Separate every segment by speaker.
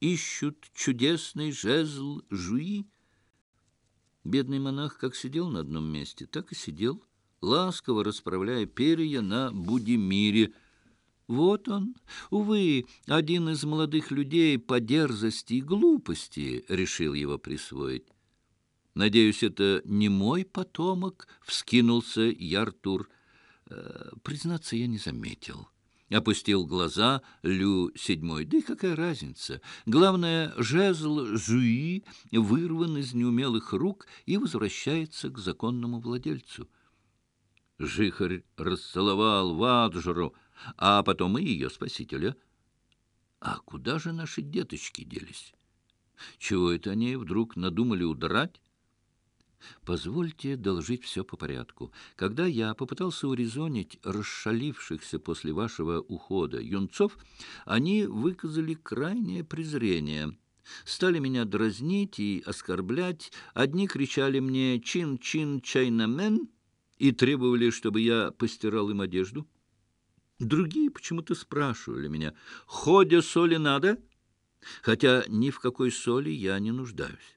Speaker 1: ищут чудесный жезл жуи. Бедный монах как сидел на одном месте, так и сидел, ласково расправляя перья на Будимире. Вот он, увы, один из молодых людей по дерзости и глупости решил его присвоить. Надеюсь, это не мой потомок, — вскинулся Яртур. Э, признаться, я не заметил. — Опустил глаза Лю седьмой. Да и какая разница? Главное, жезл Жуи вырван из неумелых рук и возвращается к законному владельцу. Жихарь расцеловал Ваджру, а потом и ее спасителя. А куда же наши деточки делись? Чего это позвольте доложить все по порядку. Когда я попытался урезонить расшалившихся после вашего ухода юнцов, они выказали крайнее презрение». Стали меня дразнить и оскорблять. Одни кричали мне «Чин-чин, чайнамен!» и требовали, чтобы я постирал им одежду. Другие почему-то спрашивали меня, «Ходя соли надо?» Хотя ни в какой соли я не нуждаюсь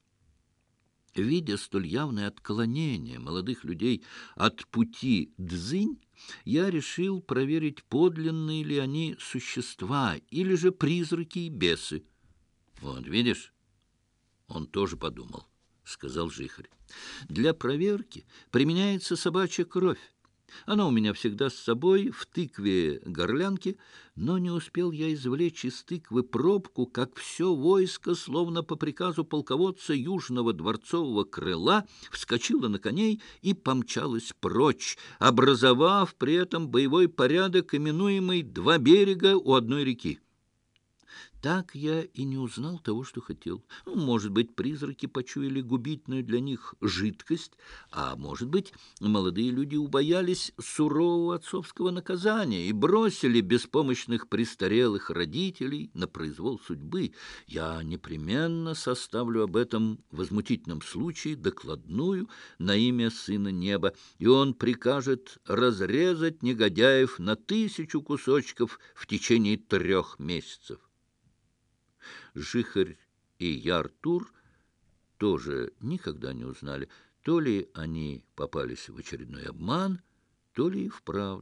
Speaker 1: видя столь явное отклонение молодых людей от пути дзынь, я решил проверить, подлинные ли они существа или же призраки и бесы. «Вот, видишь?» Он тоже подумал, — сказал Жихарь. «Для проверки применяется собачья кровь. Она у меня всегда с собой в тыкве горлянки, но не успел я извлечь из тыквы пробку, как все войско, словно по приказу полководца южного дворцового крыла, вскочило на коней и помчалось прочь, образовав при этом боевой порядок, именуемый «два берега у одной реки». Так я и не узнал того, что хотел. Ну, может быть, призраки почуяли губительную для них жидкость, а может быть, молодые люди убоялись сурового отцовского наказания и бросили беспомощных престарелых родителей на произвол судьбы. Я непременно составлю об этом возмутительном случае докладную на имя Сына Неба, и он прикажет разрезать негодяев на тысячу кусочков в течение трех месяцев. Жихарь и Яртур тоже никогда не узнали, то ли они попались в очередной обман, то ли и вправду.